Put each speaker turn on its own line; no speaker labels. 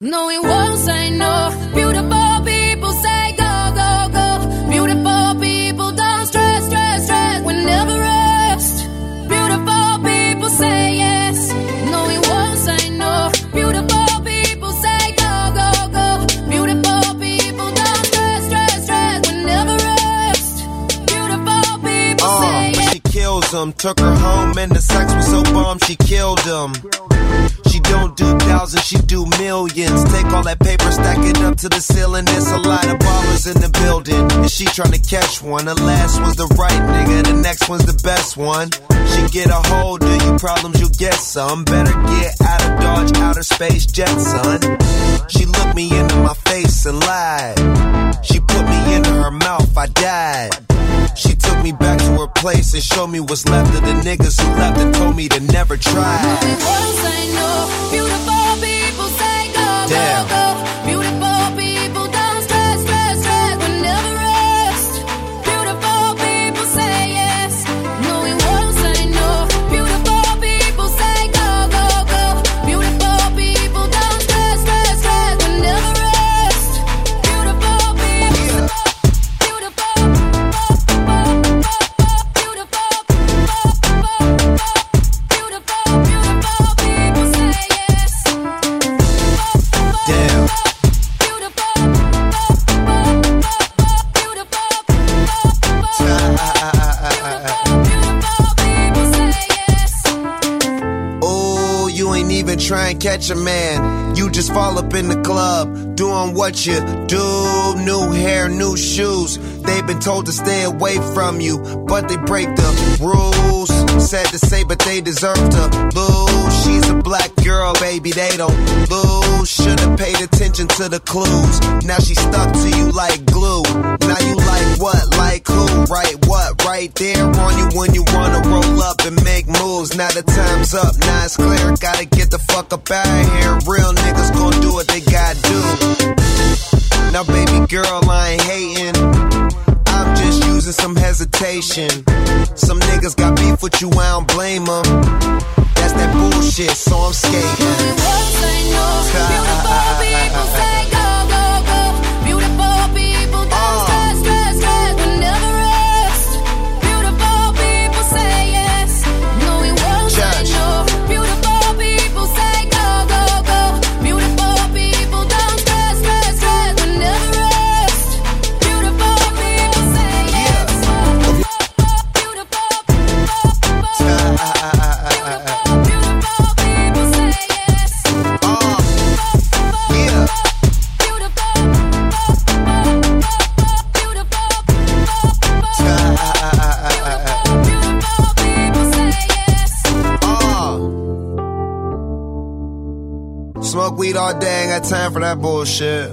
No, we won't say no. Beautiful
him. Took her home and the sex was so bomb she killed him. She don't do thousands, she do millions. Take all that paper, stack it up to the ceiling. There's a lot of ballers in the building. And she trying to catch one. The last one's the right nigga, the next one's the best one. She get a hold of you problems, you get some. Better get out of Dodge, outer space jet, son. She looked me into my face and lied. She put me into her mouth, I died. Place and show me what's left of the niggas who left and told me to never try.
won't say no. Beautiful people
try and catch a man. You just fall up in the club, doing what you do. New hair, new shoes. They've been told to stay away from you, but they break the rules. Sad to say, but they deserve to lose. She's a black girl, baby, they don't lose. Should've paid attention to the clues. Now she stuck to you like glue. Now you like what? Like who? Right what? Right there on you when you Now the time's up, now it's clear. Gotta get the fuck up out of here. Real niggas gon' do what they gotta do. Now, baby girl, I ain't hating. I'm just using some hesitation. Some niggas got beef with you, I don't blame them. That's that bullshit, so I'm skating. Smoke weed all day, ain't got time for that bullshit.